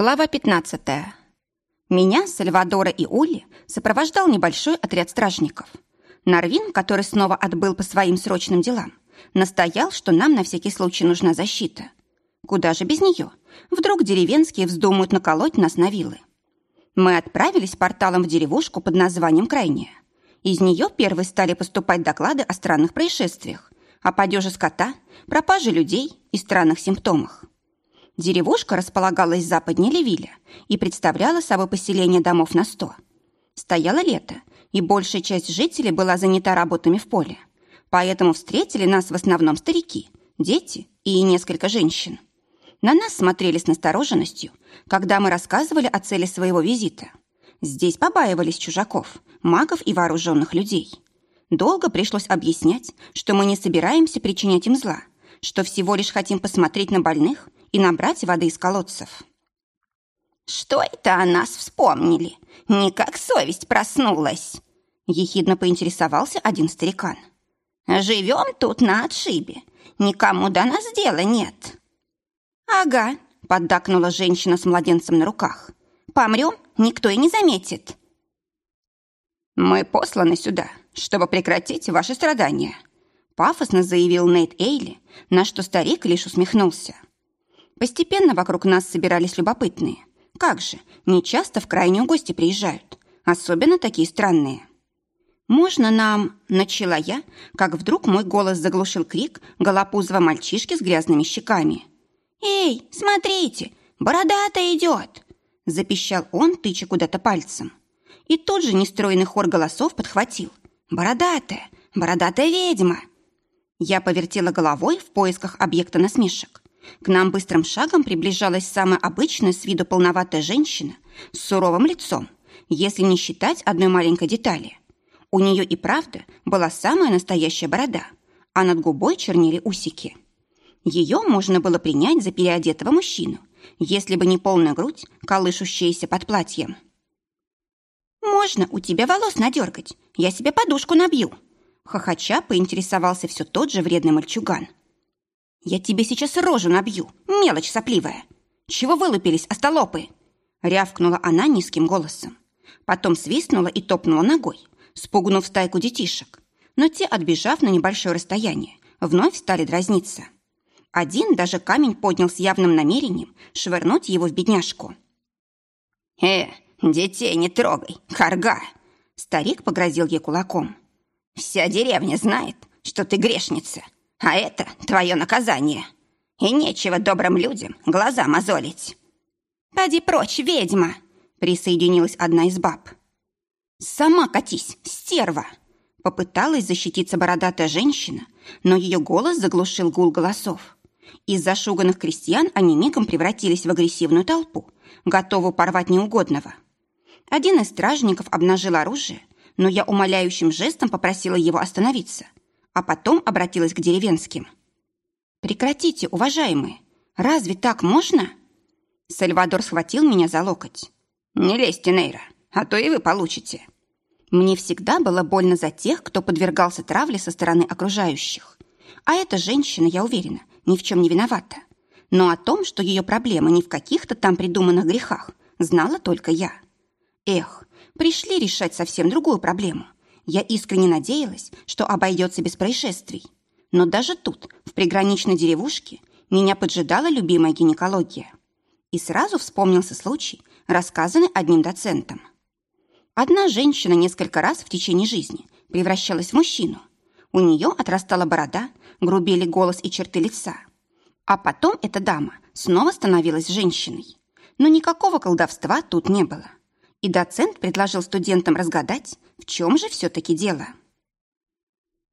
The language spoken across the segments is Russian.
Глава 15. Меня, Сальвадора и Ули сопровождал небольшой отряд стражников. Нарвин, который снова отбыл по своим срочным делам, настоял, что нам на всякий случай нужна защита. Куда же без нее? Вдруг деревенские вздумают наколоть нас на вилы. Мы отправились порталом в деревушку под названием Крайняя. Из нее первые стали поступать доклады о странных происшествиях, о падеже скота, пропаже людей и странных симптомах. Деревушка располагалась западнее Левиля и представляла собой поселение домов на сто. Стояло лето, и большая часть жителей была занята работами в поле. Поэтому встретили нас в основном старики, дети и несколько женщин. На нас смотрели с настороженностью, когда мы рассказывали о цели своего визита. Здесь побаивались чужаков, магов и вооруженных людей. Долго пришлось объяснять, что мы не собираемся причинять им зла, что всего лишь хотим посмотреть на больных и набрать воды из колодцев. «Что это о нас вспомнили? Никак совесть проснулась!» Ехидно поинтересовался один старикан. «Живем тут на отшибе. Никому до нас дела нет». «Ага», — поддакнула женщина с младенцем на руках. «Помрем, никто и не заметит». «Мы посланы сюда, чтобы прекратить ваши страдания», — пафосно заявил Нейт Эйли, на что старик лишь усмехнулся. Постепенно вокруг нас собирались любопытные. Как же, не часто в крайнюю гости приезжают, особенно такие странные. «Можно нам...» — начала я, как вдруг мой голос заглушил крик голопузого мальчишки с грязными щеками. «Эй, смотрите, бородата идет!» — запищал он, тыча куда-то пальцем. И тут же нестроенный хор голосов подхватил. «Бородатая! Бородатая ведьма!» Я повертела головой в поисках объекта насмешек. К нам быстрым шагом приближалась самая обычная с виду полноватая женщина с суровым лицом, если не считать одной маленькой детали. У нее и правда была самая настоящая борода, а над губой чернели усики. Ее можно было принять за переодетого мужчину, если бы не полная грудь, колышущаяся под платьем. «Можно у тебя волос надергать? Я себе подушку набью!» Хохоча поинтересовался все тот же вредный мальчуган. «Я тебе сейчас рожу набью, мелочь сопливая! Чего вылупились, остолопы?» Рявкнула она низким голосом. Потом свистнула и топнула ногой, спугнув стайку детишек. Но те, отбежав на небольшое расстояние, вновь стали дразниться. Один даже камень поднял с явным намерением швырнуть его в бедняжку. «Э, детей не трогай, карга!» Старик погрозил ей кулаком. «Вся деревня знает, что ты грешница, а это твое наказание. И нечего добрым людям глаза мозолить. «Поди прочь, ведьма!» — присоединилась одна из баб. «Сама катись, стерва!» Попыталась защититься бородатая женщина, но ее голос заглушил гул голосов. Из зашуганных крестьян они мигом превратились в агрессивную толпу, готовую порвать неугодного. Один из стражников обнажил оружие, но я умоляющим жестом попросила его остановиться — а потом обратилась к деревенским. «Прекратите, уважаемые! Разве так можно?» Сальвадор схватил меня за локоть. «Не лезьте, Нейра, а то и вы получите». Мне всегда было больно за тех, кто подвергался травле со стороны окружающих. А эта женщина, я уверена, ни в чем не виновата. Но о том, что ее проблема не в каких-то там придуманных грехах, знала только я. Эх, пришли решать совсем другую проблему, я искренне надеялась, что обойдется без происшествий. Но даже тут, в приграничной деревушке, меня поджидала любимая гинекология. И сразу вспомнился случай, рассказанный одним доцентом. Одна женщина несколько раз в течение жизни превращалась в мужчину. У нее отрастала борода, грубели голос и черты лица. А потом эта дама снова становилась женщиной. Но никакого колдовства тут не было. И доцент предложил студентам разгадать, в чем же все-таки дело?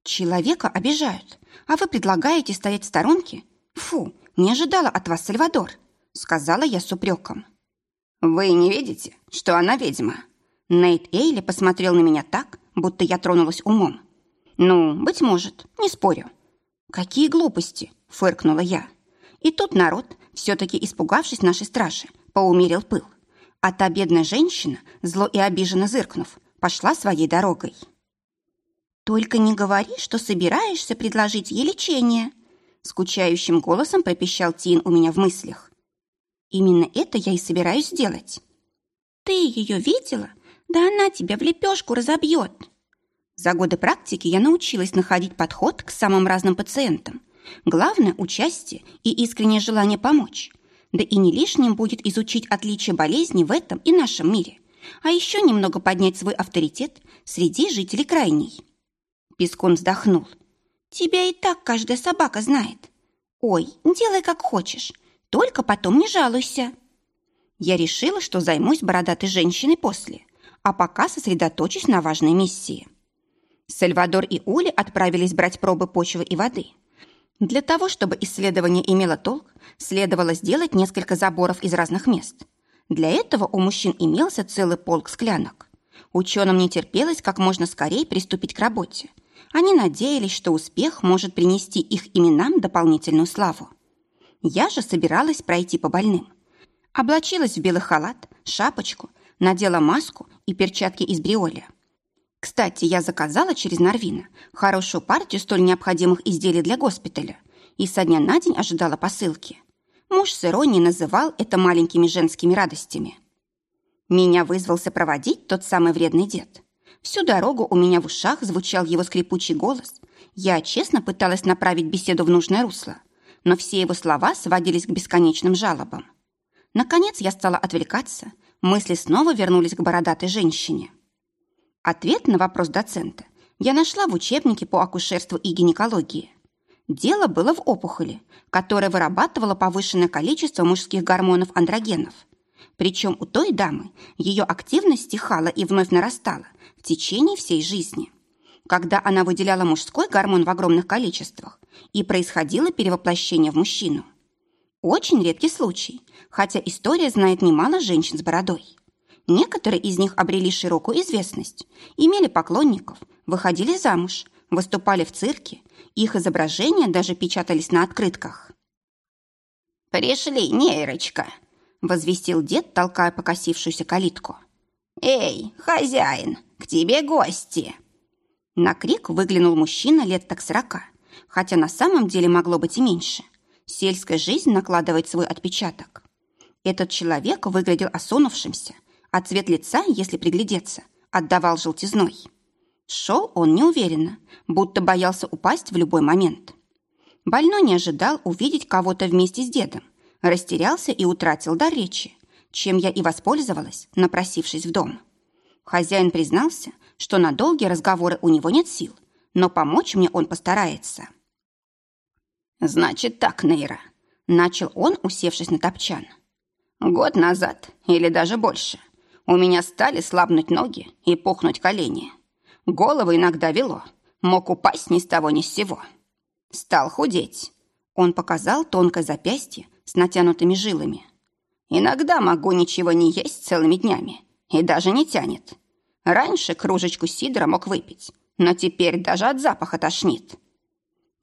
Человека обижают, а вы предлагаете стоять в сторонке? Фу, не ожидала от вас, Сальвадор, сказала я с упреком. Вы не видите, что она ведьма? Нейт Эйли посмотрел на меня так, будто я тронулась умом. Ну, быть может, не спорю. Какие глупости, фыркнула я. И тут народ, все-таки испугавшись нашей стражи, поумерил пыл. А та бедная женщина, зло и обиженно зыркнув, пошла своей дорогой. «Только не говори, что собираешься предложить ей лечение», скучающим голосом пропищал Тин у меня в мыслях. Именно это я и собираюсь сделать. Ты ее видела? Да она тебя в лепешку разобьет. За годы практики я научилась находить подход к самым разным пациентам. Главное – участие и искреннее желание помочь. Да и не лишним будет изучить отличия болезни в этом и нашем мире, а еще немного поднять свой авторитет среди жителей крайней. Пескун вздохнул. «Тебя и так каждая собака знает. Ой, делай как хочешь, только потом не жалуйся». Я решила, что займусь бородатой женщиной после, а пока сосредоточусь на важной миссии. Сальвадор и Ули отправились брать пробы почвы и воды. Для того, чтобы исследование имело толк, следовало сделать несколько заборов из разных мест. Для этого у мужчин имелся целый полк склянок. Ученым не терпелось как можно скорее приступить к работе. Они надеялись, что успех может принести их именам дополнительную славу. Я же собиралась пройти по больным. Облачилась в белый халат, шапочку, надела маску и перчатки из бриоля. Кстати, я заказала через Норвина хорошую партию столь необходимых изделий для госпиталя и со дня на день ожидала посылки. Муж с иронией называл это маленькими женскими радостями. Меня вызвался проводить тот самый вредный дед. Всю дорогу у меня в ушах звучал его скрипучий голос. Я честно пыталась направить беседу в нужное русло, но все его слова сводились к бесконечным жалобам. Наконец я стала отвлекаться, мысли снова вернулись к бородатой женщине. Ответ на вопрос доцента я нашла в учебнике по акушерству и гинекологии. Дело было в опухоли, которая вырабатывала повышенное количество мужских гормонов андрогенов. Причем у той дамы ее активность стихала и вновь нарастала в течение всей жизни. Когда она выделяла мужской гормон в огромных количествах, и происходило перевоплощение в мужчину. Очень редкий случай, хотя история знает немало женщин с бородой. Некоторые из них обрели широкую известность, имели поклонников, выходили замуж, выступали в цирке, их изображения даже печатались на открытках. «Пришли, нейрочка!» — возвестил дед, толкая покосившуюся калитку. «Эй, хозяин, к тебе гости!» На крик выглянул мужчина лет так сорока, хотя на самом деле могло быть и меньше. Сельская жизнь накладывает свой отпечаток. Этот человек выглядел осунувшимся, а цвет лица, если приглядеться, отдавал желтизной. Шел он неуверенно, будто боялся упасть в любой момент. Больной не ожидал увидеть кого-то вместе с дедом, растерялся и утратил дар речи, чем я и воспользовалась, напросившись в дом. Хозяин признался, что на долгие разговоры у него нет сил, но помочь мне он постарается. «Значит так, Нейра», — начал он, усевшись на топчан. «Год назад, или даже больше, у меня стали слабнуть ноги и пухнуть колени. Голову иногда вело, мог упасть ни с того ни с сего. Стал худеть. Он показал тонкое запястье с натянутыми жилами. Иногда могу ничего не есть целыми днями, и даже не тянет. Раньше кружечку сидра мог выпить, но теперь даже от запаха тошнит.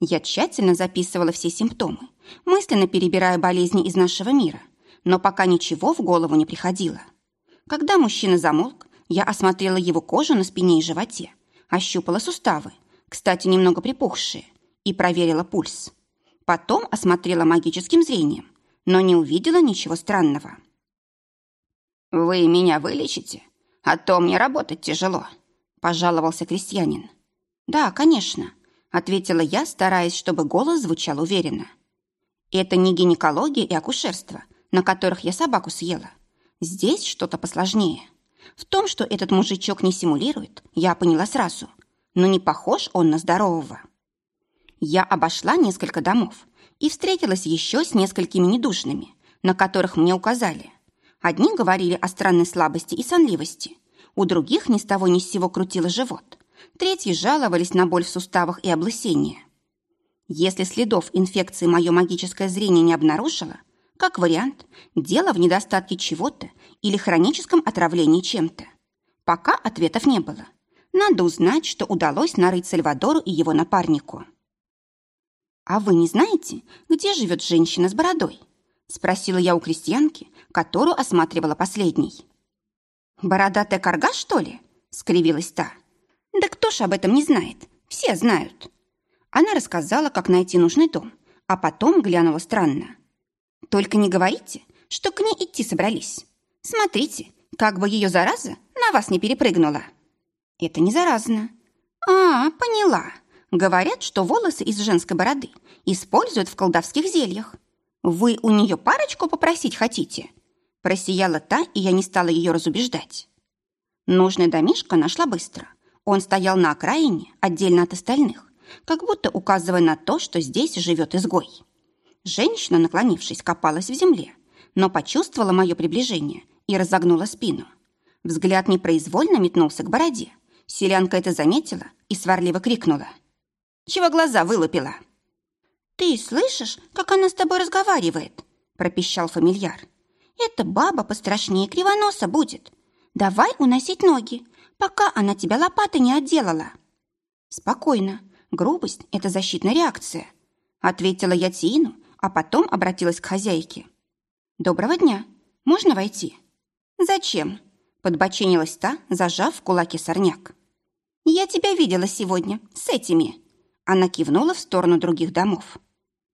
Я тщательно записывала все симптомы, мысленно перебирая болезни из нашего мира, но пока ничего в голову не приходило. Когда мужчина замолк, я осмотрела его кожу на спине и животе, ощупала суставы, кстати, немного припухшие, и проверила пульс. Потом осмотрела магическим зрением, но не увидела ничего странного. «Вы меня вылечите, а то мне работать тяжело», – пожаловался крестьянин. «Да, конечно», – ответила я, стараясь, чтобы голос звучал уверенно. «Это не гинекология и акушерство, на которых я собаку съела. Здесь что-то посложнее. В том, что этот мужичок не симулирует, я поняла сразу. Но не похож он на здорового. Я обошла несколько домов и встретилась еще с несколькими недушными, на которых мне указали. Одни говорили о странной слабости и сонливости, у других ни с того ни с сего крутило живот, третьи жаловались на боль в суставах и облысение. Если следов инфекции мое магическое зрение не обнаружило, как вариант, дело в недостатке чего-то или хроническом отравлении чем-то. Пока ответов не было. Надо узнать, что удалось нарыть Сальвадору и его напарнику. «А вы не знаете, где живет женщина с бородой?» Спросила я у крестьянки, которую осматривала последней. «Бородатая корга, что ли?» — скривилась та. «Да кто ж об этом не знает? Все знают». Она рассказала, как найти нужный дом, а потом глянула странно. Только не говорите, что к ней идти собрались. Смотрите, как бы ее зараза на вас не перепрыгнула. Это не заразно. А, поняла. Говорят, что волосы из женской бороды используют в колдовских зельях. Вы у нее парочку попросить хотите? Просияла та, и я не стала ее разубеждать. Нужный домишко нашла быстро. Он стоял на окраине, отдельно от остальных, как будто указывая на то, что здесь живет изгой. Женщина, наклонившись, копалась в земле, но почувствовала мое приближение и разогнула спину. Взгляд непроизвольно метнулся к бороде. Селянка это заметила и сварливо крикнула. «Чего глаза вылупила?» «Ты слышишь, как она с тобой разговаривает?» пропищал фамильяр. «Эта баба пострашнее кривоноса будет. Давай уносить ноги, пока она тебя лопатой не отделала». «Спокойно. Грубость – это защитная реакция», ответила я Тину, а потом обратилась к хозяйке. «Доброго дня. Можно войти?» «Зачем?» – подбоченилась та, зажав в кулаке сорняк. «Я тебя видела сегодня с этими». Она кивнула в сторону других домов.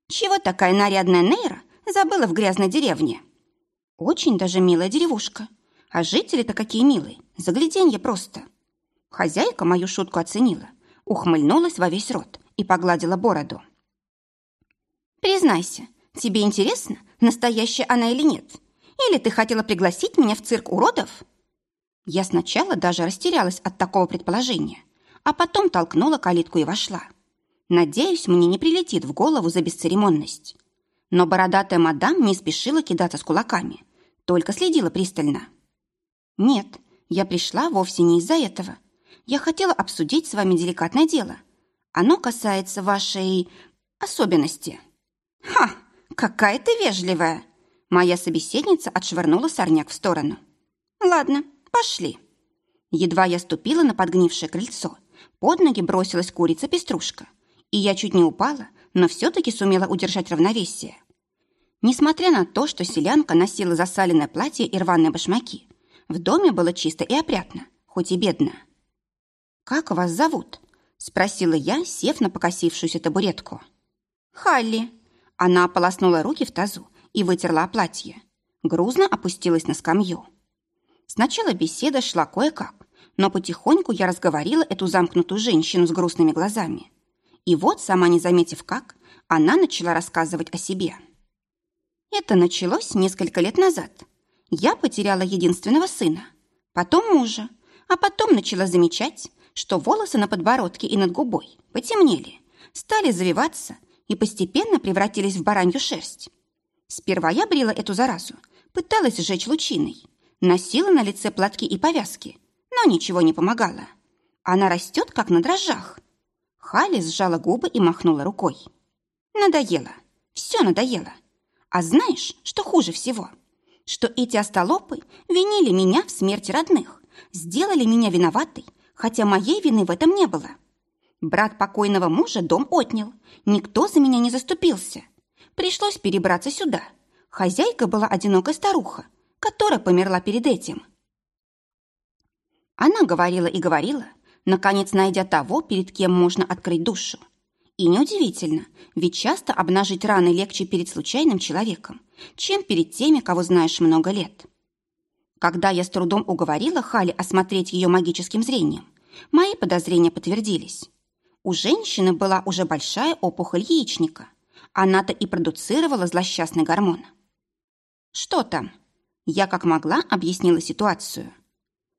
«Чего такая нарядная Нейра забыла в грязной деревне?» «Очень даже милая деревушка. А жители-то какие милые, загляденье просто». Хозяйка мою шутку оценила, ухмыльнулась во весь рот и погладила бороду. «Признайся, тебе интересно, настоящая она или нет? Или ты хотела пригласить меня в цирк уродов?» Я сначала даже растерялась от такого предположения, а потом толкнула калитку и вошла. Надеюсь, мне не прилетит в голову за бесцеремонность. Но бородатая мадам не спешила кидаться с кулаками, только следила пристально. «Нет, я пришла вовсе не из-за этого. Я хотела обсудить с вами деликатное дело. Оно касается вашей особенности». «Ха! Какая ты вежливая!» Моя собеседница отшвырнула сорняк в сторону. «Ладно, пошли». Едва я ступила на подгнившее крыльцо, под ноги бросилась курица-пеструшка, и я чуть не упала, но все-таки сумела удержать равновесие. Несмотря на то, что селянка носила засаленное платье и рваные башмаки, в доме было чисто и опрятно, хоть и бедно. «Как вас зовут?» – спросила я, сев на покосившуюся табуретку. «Халли», она ополоснула руки в тазу и вытерла платье. Грузно опустилась на скамью. Сначала беседа шла кое-как, но потихоньку я разговорила эту замкнутую женщину с грустными глазами. И вот, сама не заметив как, она начала рассказывать о себе. Это началось несколько лет назад. Я потеряла единственного сына, потом мужа, а потом начала замечать, что волосы на подбородке и над губой потемнели, стали завиваться и постепенно превратились в баранью шерсть. Сперва я брила эту заразу, пыталась сжечь лучиной, носила на лице платки и повязки, но ничего не помогало. Она растет, как на дрожжах. Хали сжала губы и махнула рукой. Надоело. Все надоело. А знаешь, что хуже всего? Что эти остолопы винили меня в смерти родных, сделали меня виноватой, хотя моей вины в этом не было. Брат покойного мужа дом отнял. Никто за меня не заступился. Пришлось перебраться сюда. Хозяйка была одинокая старуха, которая померла перед этим. Она говорила и говорила, наконец найдя того, перед кем можно открыть душу. И неудивительно, ведь часто обнажить раны легче перед случайным человеком, чем перед теми, кого знаешь много лет. Когда я с трудом уговорила Хали осмотреть ее магическим зрением, мои подозрения подтвердились. У женщины была уже большая опухоль яичника. Она-то и продуцировала злосчастный гормон. «Что там?» Я как могла объяснила ситуацию.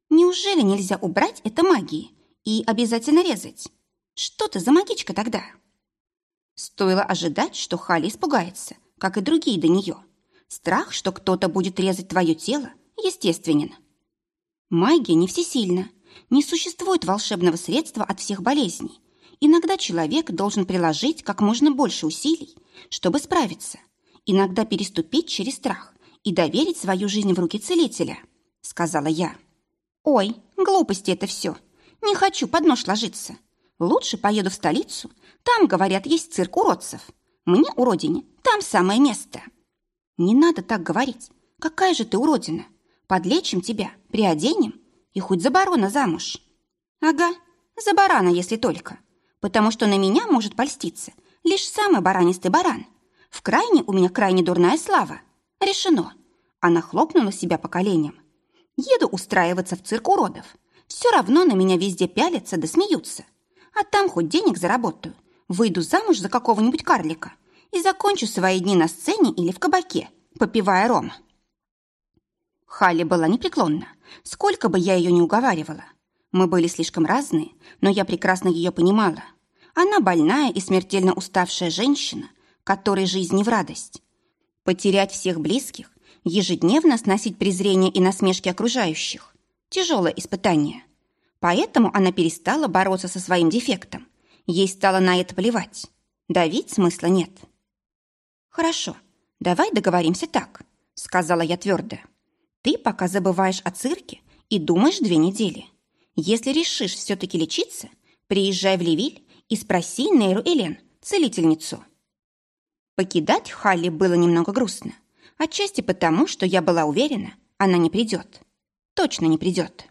«Неужели нельзя убрать это магией и обязательно резать? Что ты за магичка тогда?» Стоило ожидать, что Хали испугается, как и другие до нее. Страх, что кто-то будет резать твое тело, естественен. Магия не всесильна. Не существует волшебного средства от всех болезней, Иногда человек должен приложить как можно больше усилий, чтобы справиться. Иногда переступить через страх и доверить свою жизнь в руки целителя, сказала я. Ой, глупости это все. Не хочу под нож ложиться. Лучше поеду в столицу. Там, говорят, есть цирк уродцев. Мне, уродине, там самое место. Не надо так говорить. Какая же ты уродина? Подлечим тебя, приоденем и хоть за барона замуж. Ага, за барана, если только потому что на меня может польститься лишь самый баранистый баран. В крайне у меня крайне дурная слава. Решено. Она хлопнула себя по коленям. Еду устраиваться в цирк уродов. Все равно на меня везде пялятся да смеются. А там хоть денег заработаю, выйду замуж за какого-нибудь карлика и закончу свои дни на сцене или в кабаке, попивая ром. Халли была непреклонна, сколько бы я ее не уговаривала. Мы были слишком разные, но я прекрасно ее понимала. Она больная и смертельно уставшая женщина, которой жизнь не в радость. Потерять всех близких, ежедневно сносить презрение и насмешки окружающих – тяжелое испытание. Поэтому она перестала бороться со своим дефектом. Ей стало на это плевать. Давить смысла нет. «Хорошо, давай договоримся так», — сказала я твердо. «Ты пока забываешь о цирке и думаешь две недели. Если решишь все-таки лечиться, приезжай в Левиль и спроси Нейру Элен, целительницу». Покидать Халли было немного грустно. Отчасти потому, что я была уверена, она не придет. Точно не придет.